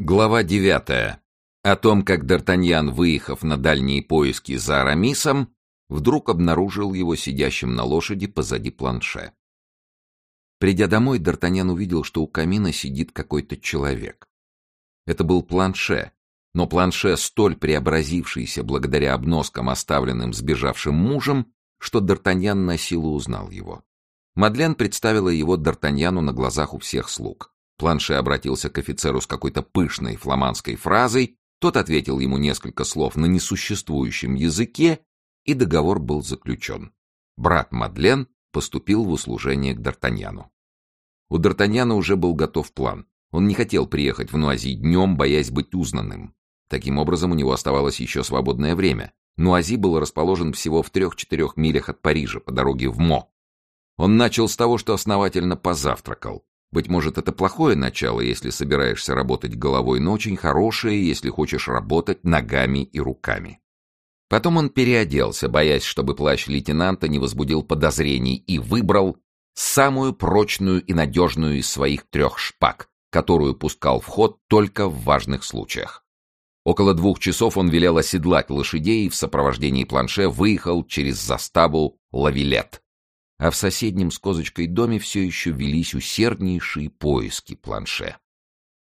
Глава девятая. О том, как Д'Артаньян, выехав на дальние поиски за Арамисом, вдруг обнаружил его сидящим на лошади позади планше. Придя домой, Д'Артаньян увидел, что у камина сидит какой-то человек. Это был планше, но планше, столь преобразившийся благодаря обноскам, оставленным сбежавшим мужем, что Д'Артаньян на силу узнал его. Мадлен представила его Д'Артаньяну на глазах у всех слуг. Планше обратился к офицеру с какой-то пышной фламандской фразой, тот ответил ему несколько слов на несуществующем языке, и договор был заключен. Брат Мадлен поступил в услужение к Д'Артаньяну. У Д'Артаньяна уже был готов план. Он не хотел приехать в Нуази днем, боясь быть узнанным. Таким образом, у него оставалось еще свободное время. Нуази был расположен всего в трех-четырех милях от Парижа по дороге в Мо. Он начал с того, что основательно позавтракал. Быть может, это плохое начало, если собираешься работать головой, но очень хорошее, если хочешь работать ногами и руками. Потом он переоделся, боясь, чтобы плащ лейтенанта не возбудил подозрений, и выбрал самую прочную и надежную из своих трех шпаг, которую пускал в ход только в важных случаях. Около двух часов он велел оседлать лошадей и в сопровождении планше выехал через заставу Лавилет, а в соседнем с козочкой доме все еще велись усерднейшие поиски планше.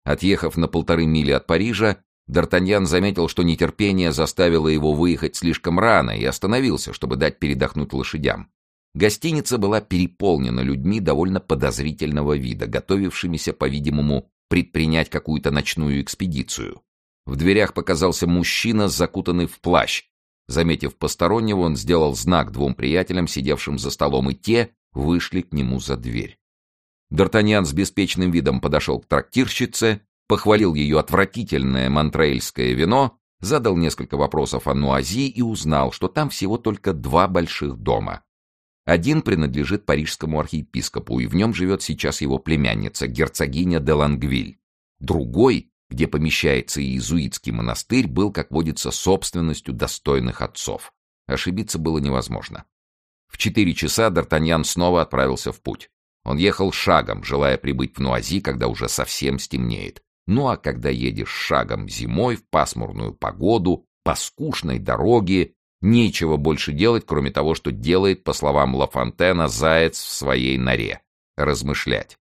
Отъехав на полторы мили от Парижа, Д'Артаньян заметил, что нетерпение заставило его выехать слишком рано и остановился, чтобы дать передохнуть лошадям. Гостиница была переполнена людьми довольно подозрительного вида, готовившимися, по-видимому, предпринять какую-то ночную экспедицию. В дверях показался мужчина, закутанный в плащ, Заметив постороннего, он сделал знак двум приятелям, сидевшим за столом, и те вышли к нему за дверь. Д'Артаньян с беспечным видом подошел к трактирщице, похвалил ее отвратительное монтрейльское вино, задал несколько вопросов о Нуази и узнал, что там всего только два больших дома. Один принадлежит парижскому архиепископу, и в нем живет сейчас его племянница, герцогиня де Лангвиль. Другой где помещается иезуитский монастырь, был, как водится, собственностью достойных отцов. Ошибиться было невозможно. В четыре часа Д'Артаньян снова отправился в путь. Он ехал шагом, желая прибыть в Нуази, когда уже совсем стемнеет. Ну а когда едешь шагом зимой в пасмурную погоду, по скучной дороге, нечего больше делать, кроме того, что делает, по словам Ла Фонтена, заяц в своей норе — размышлять.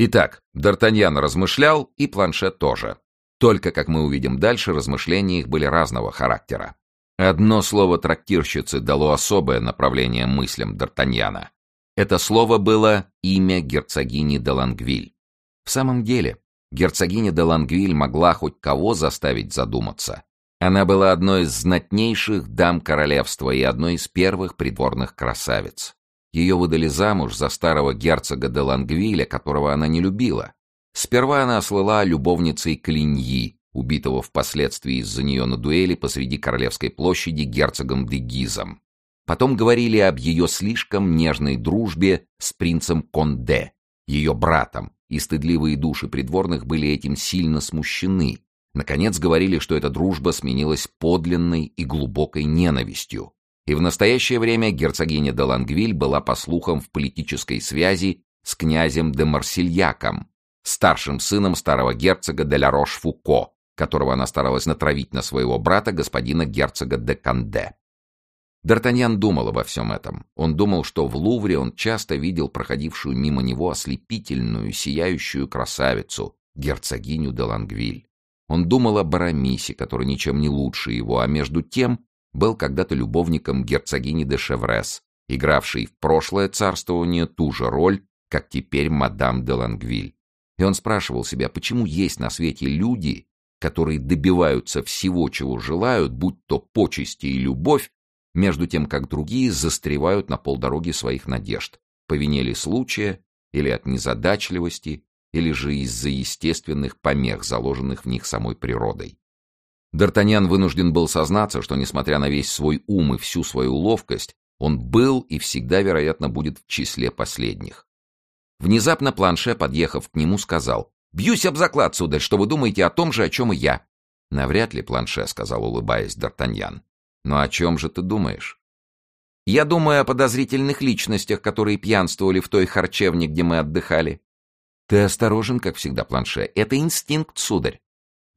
Итак, Д'Артаньян размышлял, и планшет тоже. Только, как мы увидим дальше, размышления их были разного характера. Одно слово трактирщицы дало особое направление мыслям Д'Артаньяна. Это слово было имя герцогини де Лангвиль. В самом деле, герцогиня де Лангвиль могла хоть кого заставить задуматься. Она была одной из знатнейших дам королевства и одной из первых придворных красавиц. Ее выдали замуж за старого герцога де Лангвиля, которого она не любила. Сперва она слыла любовницей Клиньи, убитого впоследствии из-за нее на дуэли посреди Королевской площади герцогом де Гизом. Потом говорили об ее слишком нежной дружбе с принцем Конде, ее братом, и стыдливые души придворных были этим сильно смущены. Наконец говорили, что эта дружба сменилась подлинной и глубокой ненавистью, и в настоящее время герцогиня де Лангвиль была, по слухам, в политической связи с князем де Марсельяком, старшим сыном старого герцога де ла Рош-Фуко, которого она старалась натравить на своего брата, господина герцога де Канде. Д'Артаньян думал обо всем этом. Он думал, что в Лувре он часто видел проходившую мимо него ослепительную, сияющую красавицу, герцогиню де Лангвиль. Он думал о Барамисе, который ничем не лучше его, а между тем был когда-то любовником герцогини де Шеврес, игравшей в прошлое царствование ту же роль, как теперь мадам де Лангвиль. И он спрашивал себя, почему есть на свете люди, которые добиваются всего, чего желают, будь то почести и любовь, между тем, как другие застревают на полдороги своих надежд, по вине ли случая, или от незадачливости, или же из-за естественных помех, заложенных в них самой природой. Д'Артаньян вынужден был сознаться, что, несмотря на весь свой ум и всю свою ловкость, он был и всегда, вероятно, будет в числе последних. Внезапно Планше, подъехав к нему, сказал, «Бьюсь об заклад, сударь, что вы думаете о том же, о чем и я». «Навряд ли, Планше», — сказал, улыбаясь Д'Артаньян. «Но о чем же ты думаешь?» «Я думаю о подозрительных личностях, которые пьянствовали в той харчевне, где мы отдыхали». «Ты осторожен, как всегда, Планше. Это инстинкт, сударь.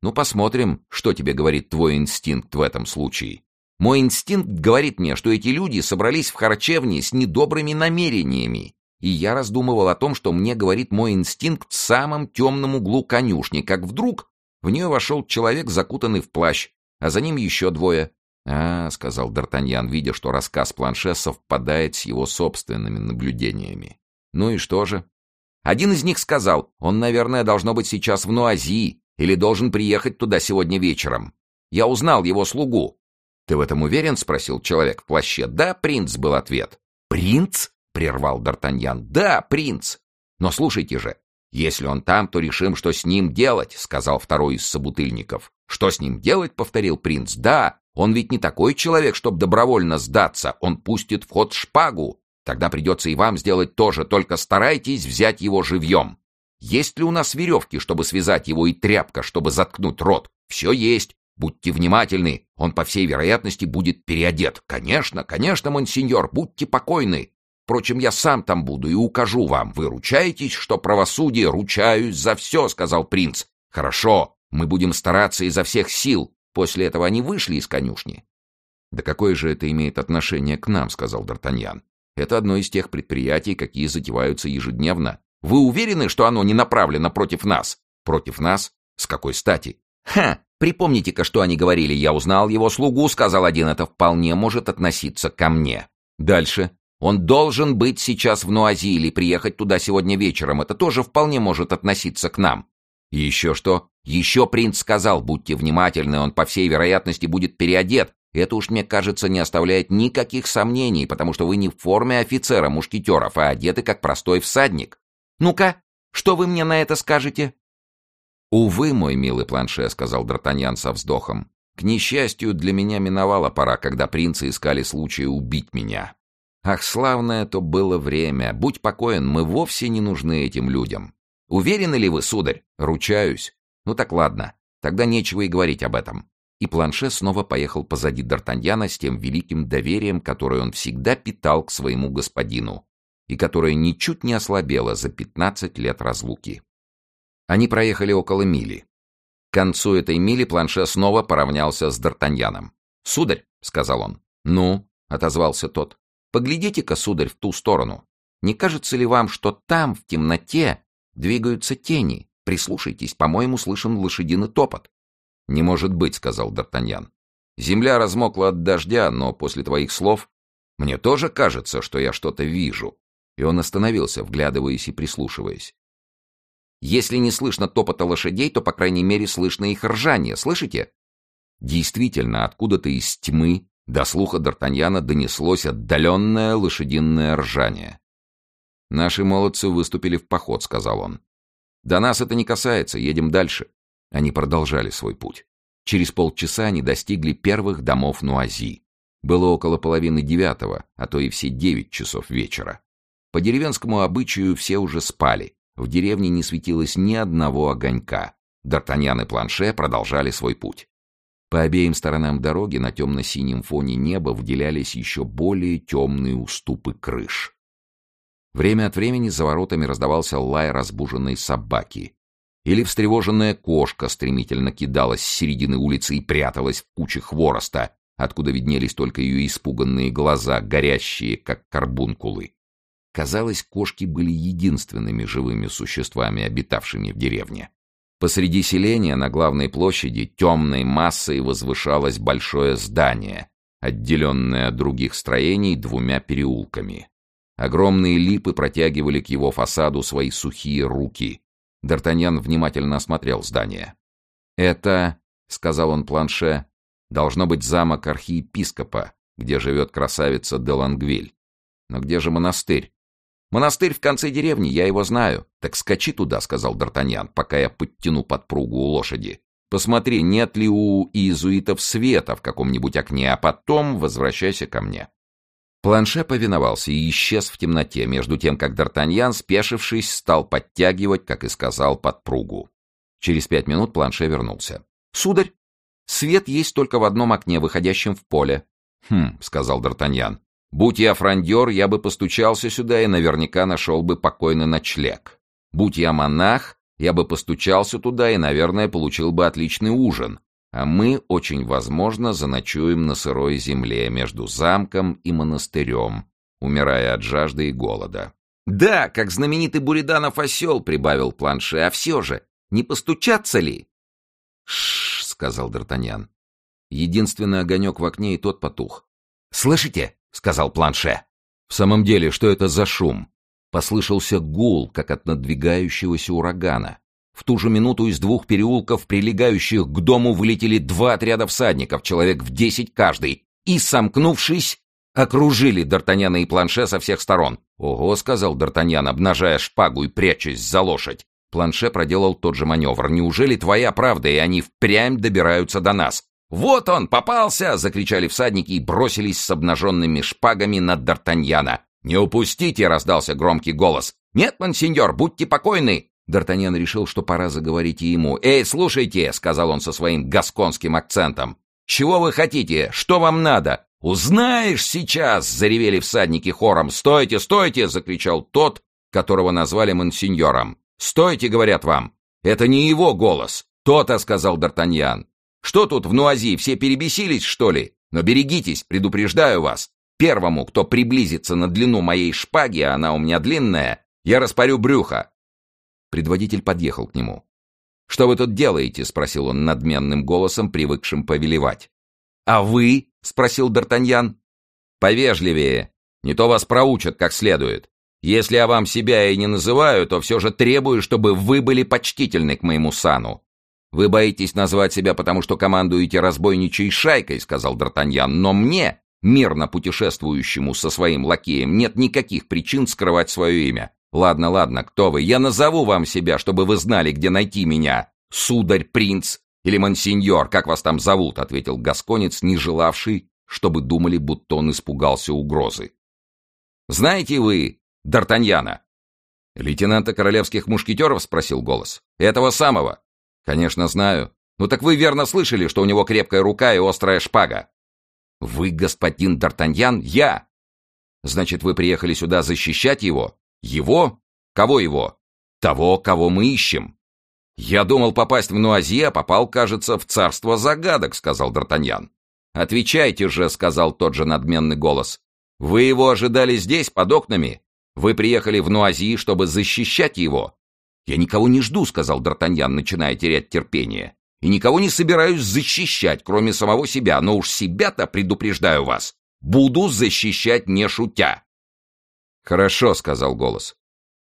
Ну, посмотрим, что тебе говорит твой инстинкт в этом случае. Мой инстинкт говорит мне, что эти люди собрались в харчевне с недобрыми намерениями. И я раздумывал о том, что мне говорит мой инстинкт в самом темном углу конюшни, как вдруг в нее вошел человек, закутанный в плащ, а за ним еще двое. «А», — сказал Д'Артаньян, видя, что рассказ Планше совпадает с его собственными наблюдениями. «Ну и что же?» Один из них сказал, он, наверное, должно быть сейчас в Нуази или должен приехать туда сегодня вечером. Я узнал его слугу. «Ты в этом уверен?» — спросил человек в плаще. «Да, принц», — был ответ. «Принц?» — прервал Д'Артаньян. «Да, принц. Но слушайте же, если он там, то решим, что с ним делать», — сказал второй из собутыльников. «Что с ним делать?» — повторил принц. «Да, он ведь не такой человек, чтобы добровольно сдаться. Он пустит в ход шпагу. Тогда придется и вам сделать то же, только старайтесь взять его живьем. Есть ли у нас веревки, чтобы связать его, и тряпка, чтобы заткнуть рот? Все есть. Будьте внимательны. Он, по всей вероятности, будет переодет. Конечно, конечно, монсеньор, будьте покойны. Впрочем, я сам там буду и укажу вам. Вы ручаетесь, что правосудие? Ручаюсь за все, — сказал принц. Хорошо, мы будем стараться изо всех сил. После этого они вышли из конюшни. «Да какое же это имеет отношение к нам?» — сказал Д'Артаньян. «Это одно из тех предприятий, какие затеваются ежедневно. Вы уверены, что оно не направлено против нас?» «Против нас? С какой стати?» «Ха! Припомните-ка, что они говорили. Я узнал его слугу, — сказал один, — это вполне может относиться ко мне. Дальше. Он должен быть сейчас в Нуази или приехать туда сегодня вечером. Это тоже вполне может относиться к нам. Еще что? Еще принц сказал, будьте внимательны, он по всей вероятности будет переодет. Это уж, мне кажется, не оставляет никаких сомнений, потому что вы не в форме офицера мушкетеров, а одеты как простой всадник. Ну-ка, что вы мне на это скажете? «Увы, мой милый планше», — сказал Д'Артаньян со вздохом. «К несчастью, для меня миновала пора, когда принцы искали случая убить меня. Ах, славное то было время! Будь покоен, мы вовсе не нужны этим людям. Уверены ли вы, сударь? Ручаюсь. Ну так ладно, тогда нечего и говорить об этом. И Планше снова поехал позади Д'Артаньяна с тем великим доверием, которое он всегда питал к своему господину, и которое ничуть не ослабело за пятнадцать лет разлуки. Они проехали около мили. К концу этой мили Планше снова поравнялся с Д'Артаньяном. «Сударь», — сказал он. «Ну», — отозвался тот, — «поглядите-ка, сударь, в ту сторону. Не кажется ли вам, что там, в темноте, Двигаются тени. Прислушайтесь, по-моему, слышен лошадиный топот. «Не может быть», — сказал Д'Артаньян. «Земля размокла от дождя, но после твоих слов мне тоже кажется, что я что-то вижу». И он остановился, вглядываясь и прислушиваясь. «Если не слышно топота лошадей, то, по крайней мере, слышно их ржание. Слышите?» Действительно, откуда-то из тьмы до слуха Д'Артаньяна донеслось отдаленное лошадиное ржание. «Наши молодцы выступили в поход», — сказал он. «До нас это не касается, едем дальше». Они продолжали свой путь. Через полчаса они достигли первых домов Нуази. Было около половины девятого, а то и все девять часов вечера. По деревенскому обычаю все уже спали. В деревне не светилось ни одного огонька. Д'Артаньян и Планше продолжали свой путь. По обеим сторонам дороги на темно-синем фоне неба выделялись еще более темные уступы крыш. Время от времени за воротами раздавался лай разбуженной собаки. Или встревоженная кошка стремительно кидалась с середины улицы и пряталась в куче хвороста, откуда виднелись только ее испуганные глаза, горящие, как карбункулы. Казалось, кошки были единственными живыми существами, обитавшими в деревне. Посреди селения на главной площади темной массой возвышалось большое здание, отделенное от других строений двумя переулками. Огромные липы протягивали к его фасаду свои сухие руки. Д'Артаньян внимательно осмотрел здание. «Это, — сказал он планше, — должно быть замок архиепископа, где живет красавица де Лангвиль. Но где же монастырь? Монастырь в конце деревни, я его знаю. Так скачи туда, — сказал Д'Артаньян, пока я подтяну подпругу у лошади. Посмотри, нет ли у иезуитов света в каком-нибудь окне, а потом возвращайся ко мне. Планше повиновался и исчез в темноте, между тем, как Д'Артаньян, спешившись, стал подтягивать, как и сказал, подпругу. Через пять минут Планше вернулся. «Сударь, свет есть только в одном окне, выходящем в поле». «Хм», — сказал Д'Артаньян, — «будь я фрондер, я бы постучался сюда и наверняка нашел бы покойный ночлег. Будь я монах, Я бы постучался туда и, наверное, получил бы отличный ужин. А мы, очень возможно, заночуем на сырой земле между замком и монастырем, умирая от жажды и голода. «Да, как знаменитый Буриданов осел», — прибавил планше, — «а все же, не постучаться ли?» «Шш», — сказал Д'Артаньян. Единственный огонек в окне, и тот потух. «Слышите?» — сказал планше. «В самом деле, что это за шум?» Послышался гул, как от надвигающегося урагана. В ту же минуту из двух переулков, прилегающих к дому, вылетели два отряда всадников, человек в десять каждый, и, сомкнувшись, окружили Д'Артаньяна и Планше со всех сторон. «Ого», — сказал Д'Артаньян, обнажая шпагу и прячась за лошадь. Планше проделал тот же маневр. «Неужели твоя правда, и они впрямь добираются до нас?» «Вот он, попался!» — закричали всадники и бросились с обнаженными шпагами на Д'Артаньяна. «Не упустите!» — раздался громкий голос. «Нет, мансиньор, будьте покойны!» Д'Артаньян решил, что пора заговорить и ему. «Эй, слушайте!» — сказал он со своим гасконским акцентом. «Чего вы хотите? Что вам надо?» «Узнаешь сейчас!» — заревели всадники хором. «Стойте, стойте!» — закричал тот, которого назвали мансиньором. «Стойте!» — говорят вам. «Это не его голос!» «То-то!» — сказал Д'Артаньян. «Что тут в Нуази, все перебесились, что ли? Но берегитесь, предупреждаю вас. Первому, кто приблизится на длину моей шпаги, а она у меня длинная, я распорю брюхо. Предводитель подъехал к нему. «Что вы тут делаете?» — спросил он надменным голосом, привыкшим повелевать. «А вы?» — спросил Д'Артаньян. «Повежливее. Не то вас проучат как следует. Если я вам себя и не называю, то все же требую, чтобы вы были почтительны к моему сану. Вы боитесь назвать себя, потому что командуете разбойничьей шайкой», — сказал Д'Артаньян, «но мне мирно путешествующему со своим лакеем, нет никаких причин скрывать свое имя. Ладно, ладно, кто вы? Я назову вам себя, чтобы вы знали, где найти меня. Сударь, принц или монсеньор, как вас там зовут, ответил гасконец, не желавший, чтобы думали, будто он испугался угрозы. Знаете вы Д'Артаньяна? Лейтенанта королевских мушкетеров спросил голос. Этого самого. Конечно, знаю. Ну так вы верно слышали, что у него крепкая рука и острая шпага. «Вы господин Д'Артаньян? Я!» «Значит, вы приехали сюда защищать его? Его? Кого его? Того, кого мы ищем!» «Я думал попасть в Нуази, а попал, кажется, в царство загадок», — сказал Д'Артаньян. «Отвечайте же», — сказал тот же надменный голос. «Вы его ожидали здесь, под окнами? Вы приехали в Нуази, чтобы защищать его?» «Я никого не жду», — сказал Д'Артаньян, начиная терять терпение и никого не собираюсь защищать, кроме самого себя, но уж себя-то, предупреждаю вас, буду защищать не шутя. «Хорошо», — сказал голос.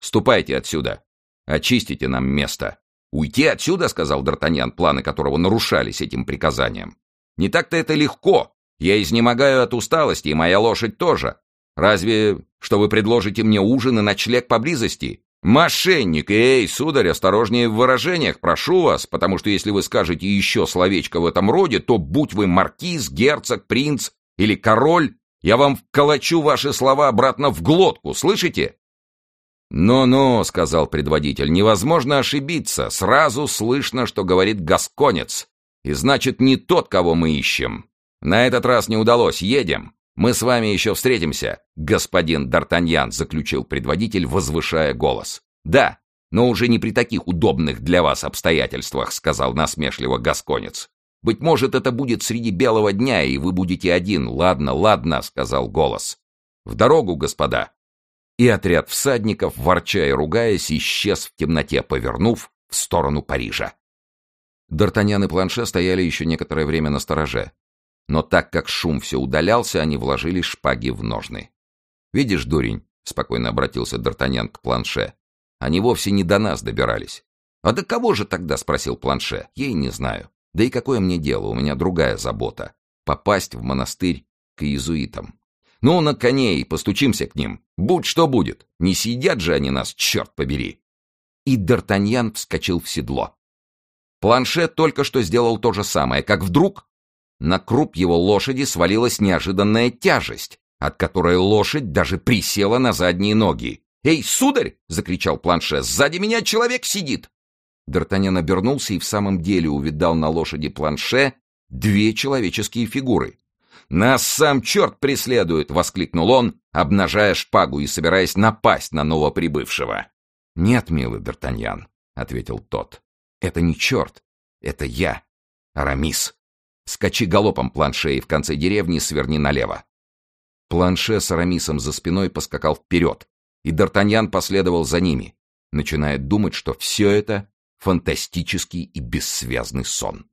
«Ступайте отсюда. Очистите нам место». «Уйти отсюда», — сказал Д'Артаньян, планы которого нарушались этим приказанием. «Не так-то это легко. Я изнемогаю от усталости, и моя лошадь тоже. Разве что вы предложите мне ужин и ночлег поблизости? «Мошенник! Эй, сударь, осторожнее в выражениях, прошу вас, потому что если вы скажете еще словечко в этом роде, то будь вы маркиз, герцог, принц или король, я вам вколочу ваши слова обратно в глотку, слышите?» «Ну-ну», — сказал предводитель, — «невозможно ошибиться. Сразу слышно, что говорит гасконец. И значит, не тот, кого мы ищем. На этот раз не удалось. Едем. «Мы с вами еще встретимся, господин Д'Артаньян», — заключил предводитель, возвышая голос. «Да, но уже не при таких удобных для вас обстоятельствах», — сказал насмешливо Гасконец. «Быть может, это будет среди белого дня, и вы будете один. Ладно, ладно», — сказал голос. «В дорогу, господа». И отряд всадников, ворча и ругаясь, исчез в темноте, повернув в сторону Парижа. Д'Артаньян и Планше стояли еще некоторое время на стороже. Но так как шум все удалялся, они вложили шпаги в ножны. «Видишь, дурень», — спокойно обратился Д'Артаньян к Планше, — «они вовсе не до нас добирались». «А до кого же тогда?» — спросил Планше. «Ей не знаю. Да и какое мне дело, у меня другая забота — попасть в монастырь к иезуитам. Ну, на коней, постучимся к ним. Будь что будет. Не сидят же они нас, черт побери!» И Д'Артаньян вскочил в седло. Планше только что сделал то же самое, как вдруг на круп его лошади свалилась неожиданная тяжесть, от которой лошадь даже присела на задние ноги. «Эй, сударь!» — закричал планше. «Сзади меня человек сидит!» Д'Артаньян обернулся и в самом деле увидал на лошади планше две человеческие фигуры. «Нас сам черт преследует!» — воскликнул он, обнажая шпагу и собираясь напасть на новоприбывшего. «Нет, милый Д'Артаньян, — ответил тот. «Это не черт, это я, Арамис. Скачи галопом, планше, и в конце деревни сверни налево». Планше с Арамисом за спиной поскакал вперед, и Д'Артаньян последовал за ними, начиная думать, что все это — фантастический и бессвязный сон.